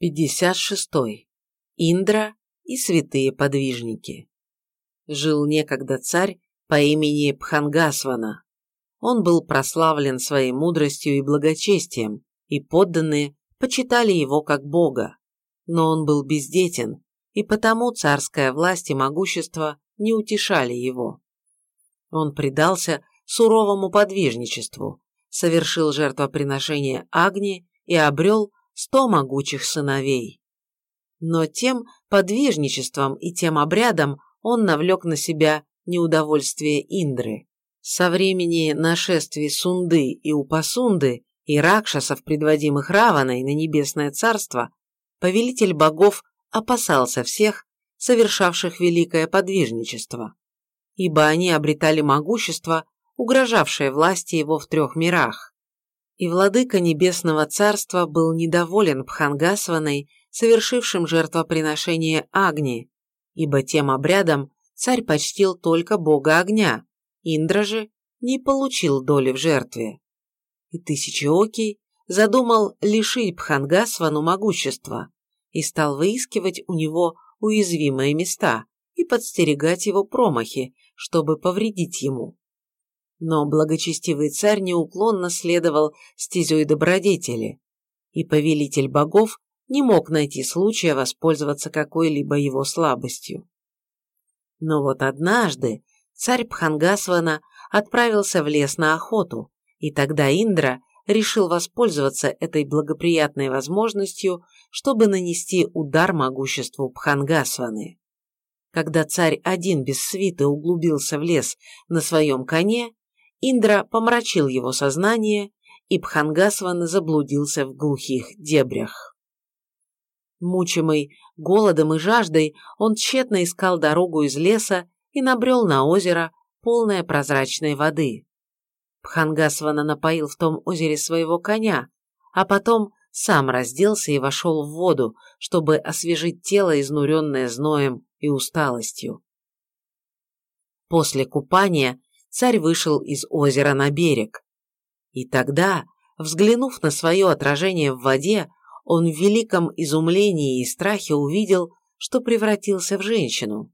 56. Индра и святые подвижники. Жил некогда царь по имени Пхангасвана. Он был прославлен своей мудростью и благочестием, и подданные почитали его как бога. Но он был бездетен, и потому царская власть и могущество не утешали его. Он предался суровому подвижничеству, совершил жертвоприношение Агни и обрел сто могучих сыновей. Но тем подвижничеством и тем обрядом он навлек на себя неудовольствие Индры. Со времени нашествий Сунды и Упасунды и Ракшасов, предводимых Раваной на Небесное Царство, повелитель богов опасался всех, совершавших великое подвижничество, ибо они обретали могущество, угрожавшее власти его в трех мирах и владыка Небесного Царства был недоволен Пхангасваной, совершившим жертвоприношение Агни, ибо тем обрядом царь почтил только бога огня, Индра же не получил доли в жертве. И Тысячеокий задумал лишить Пхангасвану могущества и стал выискивать у него уязвимые места и подстерегать его промахи, чтобы повредить ему. Но благочестивый царь неуклонно следовал стезей добродетели, и повелитель богов не мог найти случая воспользоваться какой-либо его слабостью. Но вот однажды царь Пхангасвана отправился в лес на охоту, и тогда Индра решил воспользоваться этой благоприятной возможностью, чтобы нанести удар могуществу Пхангасваны. Когда царь один без свиты углубился в лес на своем коне, Индра помрачил его сознание, и Пхангасван заблудился в глухих дебрях. Мучимый голодом и жаждой, он тщетно искал дорогу из леса и набрел на озеро, полное прозрачной воды. Пхангасвана напоил в том озере своего коня, а потом сам разделся и вошел в воду, чтобы освежить тело, изнуренное зноем и усталостью. После купания царь вышел из озера на берег. И тогда, взглянув на свое отражение в воде, он в великом изумлении и страхе увидел, что превратился в женщину.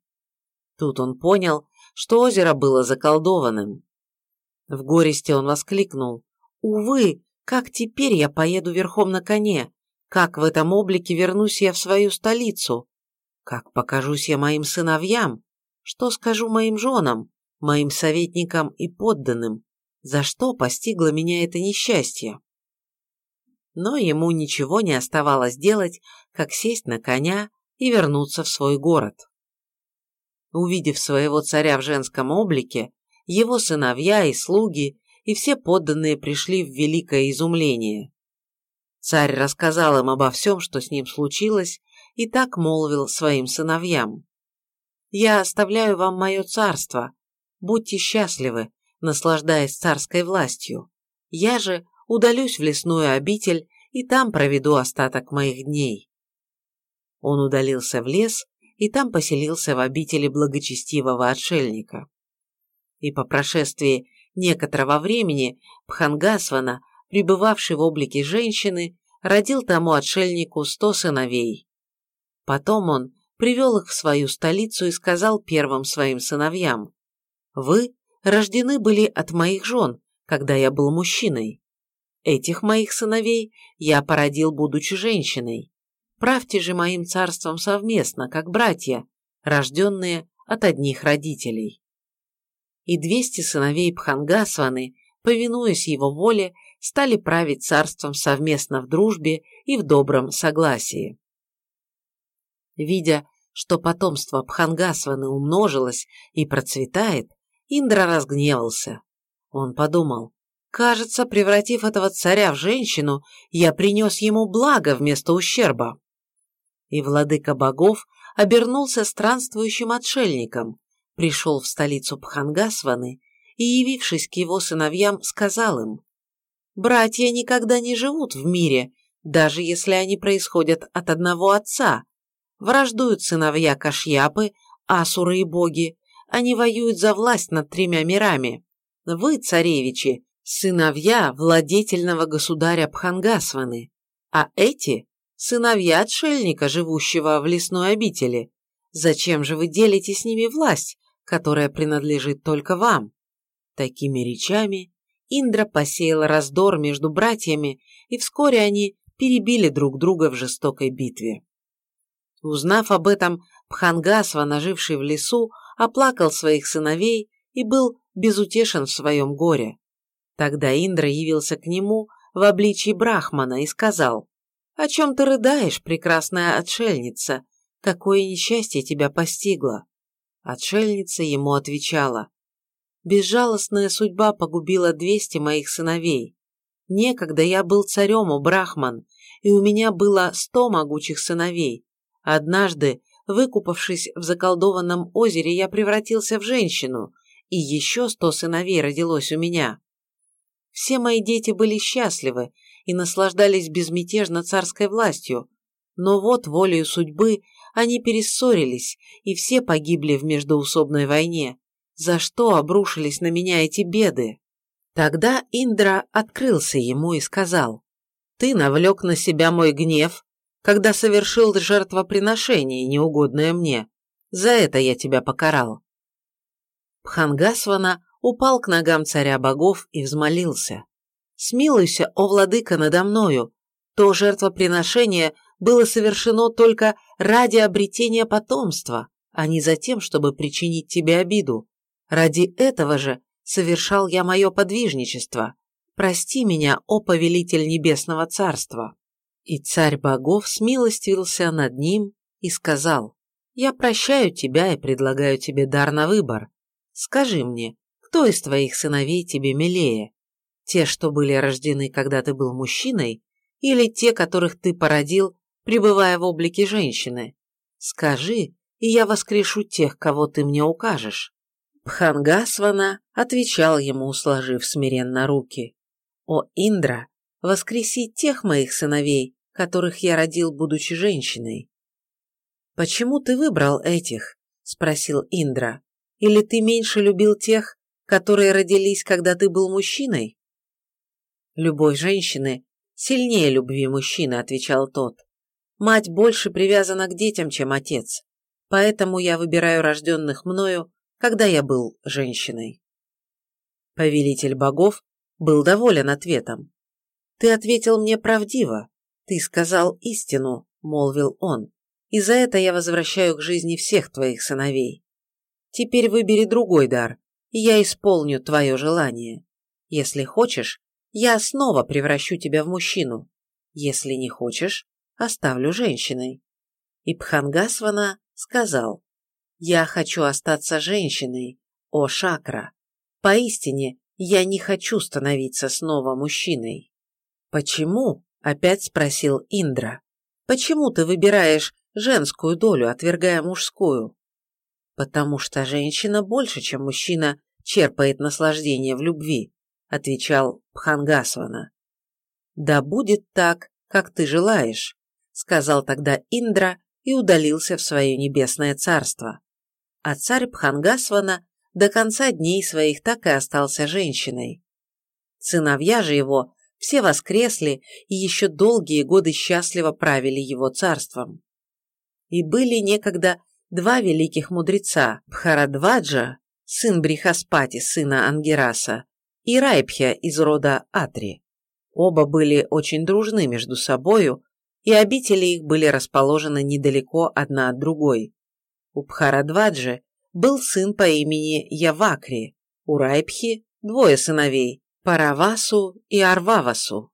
Тут он понял, что озеро было заколдованным. В горести он воскликнул. «Увы, как теперь я поеду верхом на коне? Как в этом облике вернусь я в свою столицу? Как покажусь я моим сыновьям? Что скажу моим женам? Моим советникам и подданным, за что постигло меня это несчастье. Но ему ничего не оставалось делать, как сесть на коня и вернуться в свой город. Увидев своего царя в женском облике, его сыновья и слуги и все подданные пришли в великое изумление. Царь рассказал им обо всем, что с ним случилось, и так молвил своим сыновьям. «Я оставляю вам мое царство, Будьте счастливы, наслаждаясь царской властью. Я же удалюсь в лесную обитель и там проведу остаток моих дней. Он удалился в лес и там поселился в обители благочестивого отшельника. И по прошествии некоторого времени Пхангасвана, пребывавший в облике женщины, родил тому отшельнику сто сыновей. Потом он привел их в свою столицу и сказал первым своим сыновьям, вы рождены были от моих жен, когда я был мужчиной. Этих моих сыновей я породил, будучи женщиной. Правьте же моим царством совместно, как братья, рожденные от одних родителей. И двести сыновей Пхангасваны, повинуясь его воле, стали править царством совместно в дружбе и в добром согласии. Видя, что потомство Пхангасваны умножилось и процветает, Индра разгневался. Он подумал, кажется, превратив этого царя в женщину, я принес ему благо вместо ущерба. И владыка богов обернулся странствующим отшельником, пришел в столицу Пхангасваны и, явившись к его сыновьям, сказал им, «Братья никогда не живут в мире, даже если они происходят от одного отца. Враждуют сыновья Кашьяпы, асуры и боги, они воюют за власть над тремя мирами. Вы, царевичи, сыновья владетельного государя Пхангасваны, а эти сыновья отшельника, живущего в лесной обители. Зачем же вы делите с ними власть, которая принадлежит только вам?» Такими речами Индра посеяла раздор между братьями, и вскоре они перебили друг друга в жестокой битве. Узнав об этом, Пхангасва, наживший в лесу, оплакал своих сыновей и был безутешен в своем горе. Тогда Индра явился к нему в обличии Брахмана и сказал, «О чем ты рыдаешь, прекрасная отшельница? Какое несчастье тебя постигло?» Отшельница ему отвечала, «Безжалостная судьба погубила двести моих сыновей. Некогда я был царем у Брахман, и у меня было сто могучих сыновей. Однажды, выкупавшись в заколдованном озере, я превратился в женщину, и еще сто сыновей родилось у меня. Все мои дети были счастливы и наслаждались безмятежно царской властью, но вот волею судьбы они перессорились, и все погибли в междоусобной войне. За что обрушились на меня эти беды? Тогда Индра открылся ему и сказал, «Ты навлек на себя мой гнев, когда совершил жертвоприношение, неугодное мне. За это я тебя покарал». Пхангасвана упал к ногам царя богов и взмолился. «Смилуйся, о владыка, надо мною! То жертвоприношение было совершено только ради обретения потомства, а не за тем, чтобы причинить тебе обиду. Ради этого же совершал я мое подвижничество. Прости меня, о повелитель небесного царства!» И царь богов смилостивился над ним и сказал, «Я прощаю тебя и предлагаю тебе дар на выбор. Скажи мне, кто из твоих сыновей тебе милее? Те, что были рождены, когда ты был мужчиной, или те, которых ты породил, пребывая в облике женщины? Скажи, и я воскрешу тех, кого ты мне укажешь». Пхангасвана отвечал ему, сложив смиренно руки. «О, Индра, воскреси тех моих сыновей, которых я родил, будучи женщиной». «Почему ты выбрал этих?» – спросил Индра. «Или ты меньше любил тех, которые родились, когда ты был мужчиной?» «Любовь женщины сильнее любви мужчины», – отвечал тот. «Мать больше привязана к детям, чем отец, поэтому я выбираю рожденных мною когда я был женщиной. Повелитель богов был доволен ответом. «Ты ответил мне правдиво. Ты сказал истину», — молвил он, «и за это я возвращаю к жизни всех твоих сыновей. Теперь выбери другой дар, и я исполню твое желание. Если хочешь, я снова превращу тебя в мужчину. Если не хочешь, оставлю женщиной». И Пхангасвана сказал, я хочу остаться женщиной, о Шакра. Поистине, я не хочу становиться снова мужчиной. Почему? Опять спросил Индра. Почему ты выбираешь женскую долю, отвергая мужскую? Потому что женщина больше, чем мужчина, черпает наслаждение в любви, отвечал Пхангасвана. Да будет так, как ты желаешь, сказал тогда Индра и удалился в свое небесное царство а царь Пхангасвана до конца дней своих так и остался женщиной. Сыновья же его все воскресли и еще долгие годы счастливо правили его царством. И были некогда два великих мудреца – Бхарадваджа, сын Брихаспати, сына Ангераса, и Райпхя из рода Атри. Оба были очень дружны между собою, и обители их были расположены недалеко одна от другой. У Пхарадваджи был сын по имени Явакри, у Райпхи двое сыновей – Паравасу и Арвавасу.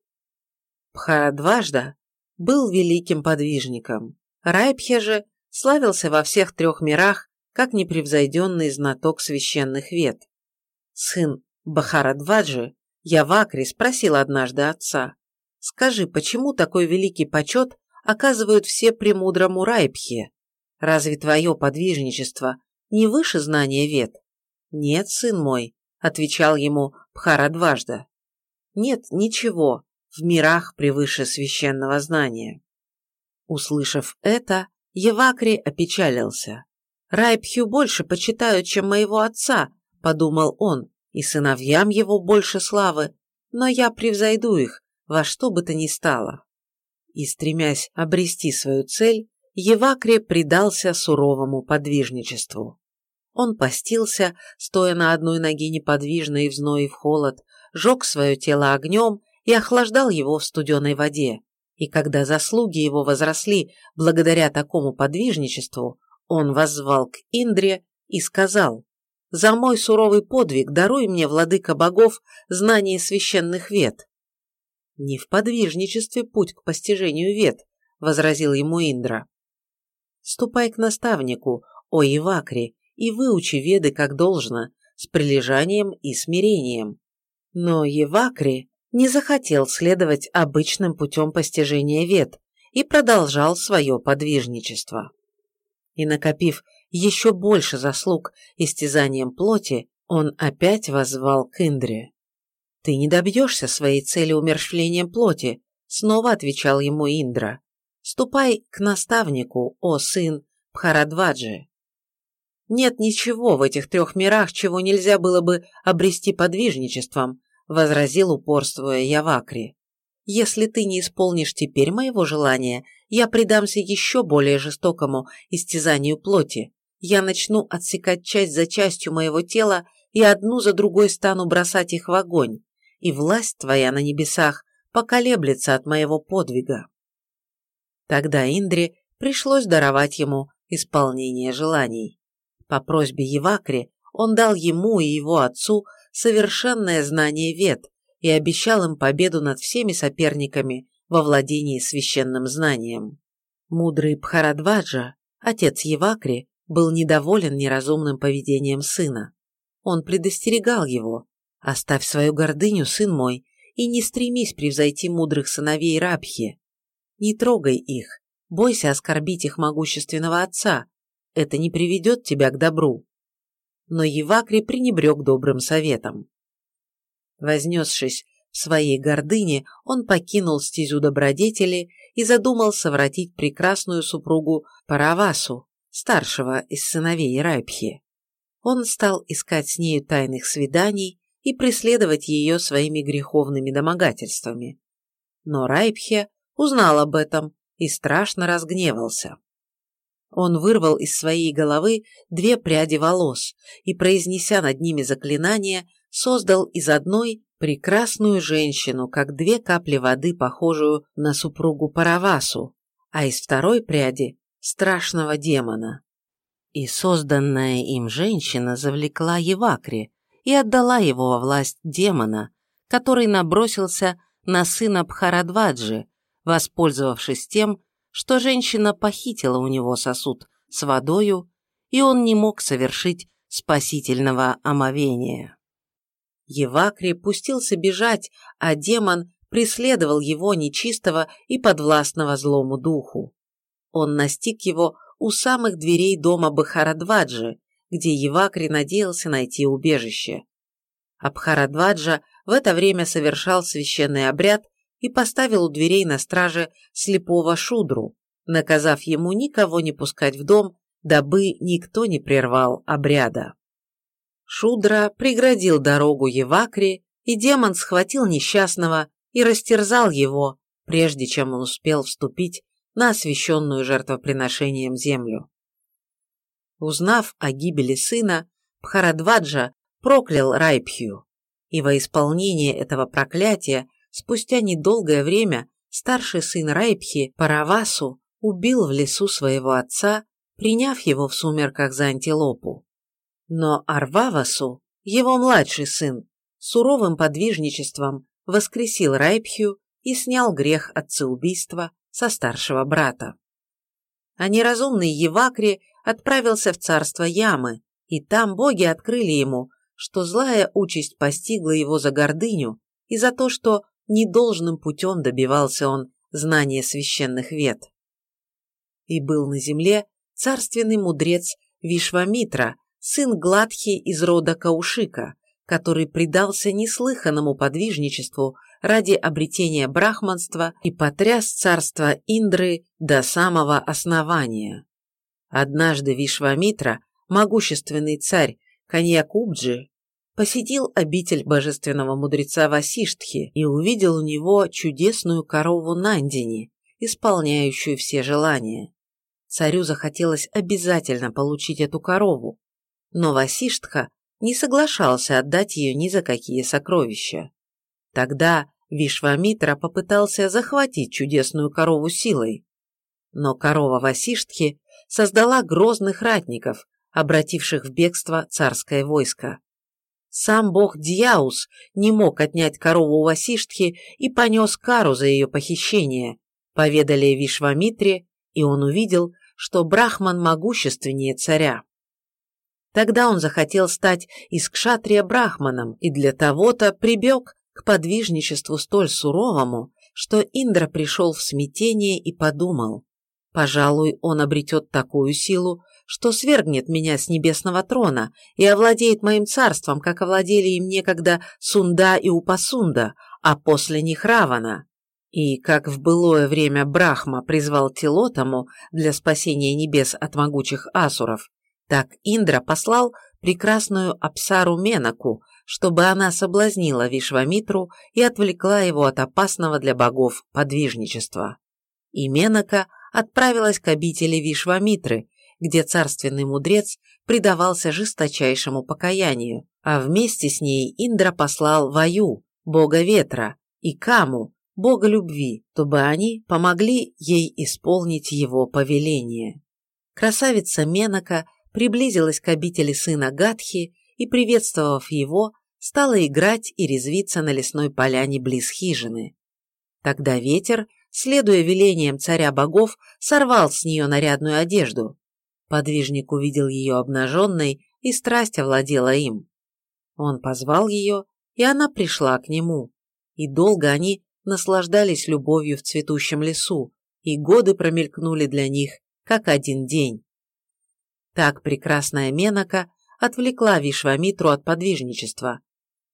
Пхарадважда был великим подвижником. Райпхе же славился во всех трех мирах как непревзойденный знаток священных вет. Сын Бахарадваджи, Явакри, спросил однажды отца, «Скажи, почему такой великий почет оказывают все премудрому Райпхе?» Разве твое подвижничество не выше знания вет? Нет, сын мой, отвечал ему Пхара дважды. Нет ничего в мирах превыше священного знания. Услышав это, Евакри опечалился. Райпхю больше почитают, чем моего отца, подумал он, и сыновьям его больше славы, но я превзойду их во что бы то ни стало. и стремясь обрести свою цель, Евакре предался суровому подвижничеству. Он постился, стоя на одной ноге неподвижно и в зной и в холод, жег свое тело огнем и охлаждал его в студеной воде. И когда заслуги его возросли благодаря такому подвижничеству, он воззвал к Индре и сказал, «За мой суровый подвиг даруй мне, владыка богов, знание священных вет». «Не в подвижничестве путь к постижению вет», — возразил ему Индра. «Ступай к наставнику, о Ивакре, и выучи веды как должно, с прилежанием и смирением». Но Евакри не захотел следовать обычным путем постижения вет и продолжал свое подвижничество. И накопив еще больше заслуг истязанием плоти, он опять возвал к Индре. «Ты не добьешься своей цели умерщвлением плоти», снова отвечал ему Индра. «Ступай к наставнику, о сын Бхарадваджи». Нет ничего в этих трех мирах, чего нельзя было бы обрести подвижничеством, возразил упорствуя Явакри. Если ты не исполнишь теперь моего желания, я предамся еще более жестокому истязанию плоти. Я начну отсекать часть за частью моего тела и одну за другой стану бросать их в огонь, и власть твоя на небесах поколеблется от моего подвига. Тогда Индре пришлось даровать ему исполнение желаний. По просьбе Евакри он дал ему и его отцу совершенное знание вет и обещал им победу над всеми соперниками во владении священным знанием. Мудрый Бхарадваджа, отец Евакри, был недоволен неразумным поведением сына. Он предостерегал его «Оставь свою гордыню, сын мой, и не стремись превзойти мудрых сыновей Рабхи. Не трогай их, бойся оскорбить их могущественного отца, это не приведет тебя к добру но Евакри пренебрег добрым советом. Вознесшись в своей гордыне, он покинул стезю добродетели и задумал совратить прекрасную супругу Паравасу, старшего из сыновей Райпхи. Он стал искать с нею тайных свиданий и преследовать ее своими греховными домогательствами. Но Райпхе узнал об этом и страшно разгневался. Он вырвал из своей головы две пряди волос и, произнеся над ними заклинание, создал из одной прекрасную женщину, как две капли воды, похожую на супругу Паравасу, а из второй пряди – страшного демона. И созданная им женщина завлекла Евакри и отдала его во власть демона, который набросился на сына Бхарадваджи, воспользовавшись тем, что женщина похитила у него сосуд с водою, и он не мог совершить спасительного омовения. Евакри пустился бежать, а демон преследовал его нечистого и подвластного злому духу. Он настиг его у самых дверей дома Бахарадваджи, где Евакри надеялся найти убежище. Абхарадваджа в это время совершал священный обряд и поставил у дверей на страже слепого Шудру, наказав ему никого не пускать в дом, дабы никто не прервал обряда. Шудра преградил дорогу Евакре, и демон схватил несчастного и растерзал его, прежде чем он успел вступить на освященную жертвоприношением землю. Узнав о гибели сына, Бхарадваджа проклял Райпхью, и во исполнение этого проклятия Спустя недолгое время старший сын Райпхи, Паравасу, убил в лесу своего отца, приняв его в сумерках за антилопу. Но Арвавасу, его младший сын, суровым подвижничеством воскресил Райпхию и снял грех отцеубийства со старшего брата. А неразумный Евакри отправился в царство Ямы, и там боги открыли ему, что злая участь постигла его за гордыню и за то, что недолжным путем добивался он знания священных вет. И был на земле царственный мудрец Вишвамитра, сын Гладхи из рода Каушика, который предался неслыханному подвижничеству ради обретения брахманства и потряс царство Индры до самого основания. Однажды Вишвамитра, могущественный царь Каньякубджи, посетил обитель божественного мудреца Васиштхи и увидел у него чудесную корову Нандини, исполняющую все желания. Царю захотелось обязательно получить эту корову, но Васиштха не соглашался отдать ее ни за какие сокровища. Тогда Вишвамитра попытался захватить чудесную корову силой. Но корова Васиштхи создала грозных ратников, обративших в бегство царское войско. Сам бог Дьяус не мог отнять корову у Васиштхи и понес кару за ее похищение, поведали Вишвамитре, и он увидел, что Брахман могущественнее царя. Тогда он захотел стать из кшатрия брахманом и для того-то прибег к подвижничеству столь суровому, что Индра пришел в смятение и подумал, пожалуй, он обретет такую силу, что свергнет меня с небесного трона и овладеет моим царством, как овладели им некогда Сунда и Упасунда, а после них Равана. И как в былое время Брахма призвал Тилотаму для спасения небес от могучих асуров, так Индра послал прекрасную Апсару Менаку, чтобы она соблазнила Вишвамитру и отвлекла его от опасного для богов подвижничества. И Менака отправилась к обители Вишвамитры, где царственный мудрец предавался жесточайшему покаянию, а вместе с ней Индра послал Ваю, бога ветра, и Каму, бога любви, чтобы они помогли ей исполнить его повеление. Красавица Менака приблизилась к обители сына Гадхи и, приветствовав его, стала играть и резвиться на лесной поляне близ хижины. Тогда ветер, следуя велениям царя богов, сорвал с нее нарядную одежду, Подвижник увидел ее обнаженной, и страсть овладела им. Он позвал ее, и она пришла к нему. И долго они наслаждались любовью в цветущем лесу, и годы промелькнули для них, как один день. Так прекрасная Менака отвлекла Вишвамитру от подвижничества.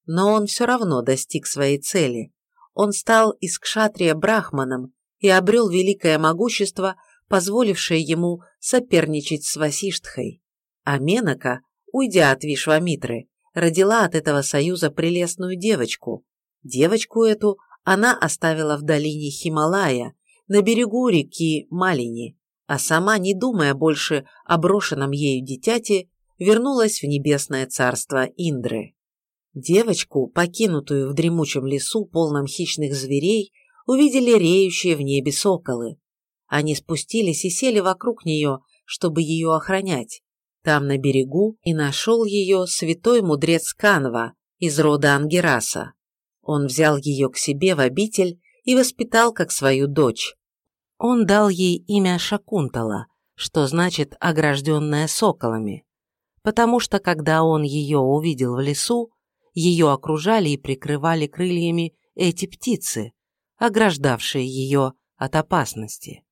Но он все равно достиг своей цели. Он стал из кшатрия брахманом и обрел великое могущество позволившее ему соперничать с Васиштхой. А Менака, уйдя от Вишвамитры, родила от этого союза прелестную девочку. Девочку эту она оставила в долине Хималая, на берегу реки Малини, а сама, не думая больше о брошенном ею дитяте, вернулась в небесное царство Индры. Девочку, покинутую в дремучем лесу, полном хищных зверей, увидели реющие в небе соколы. Они спустились и сели вокруг нее, чтобы ее охранять. Там на берегу и нашел ее святой мудрец Канва из рода Ангераса. Он взял ее к себе в обитель и воспитал как свою дочь. Он дал ей имя Шакунтала, что значит «огражденная соколами», потому что когда он ее увидел в лесу, ее окружали и прикрывали крыльями эти птицы, ограждавшие ее от опасности.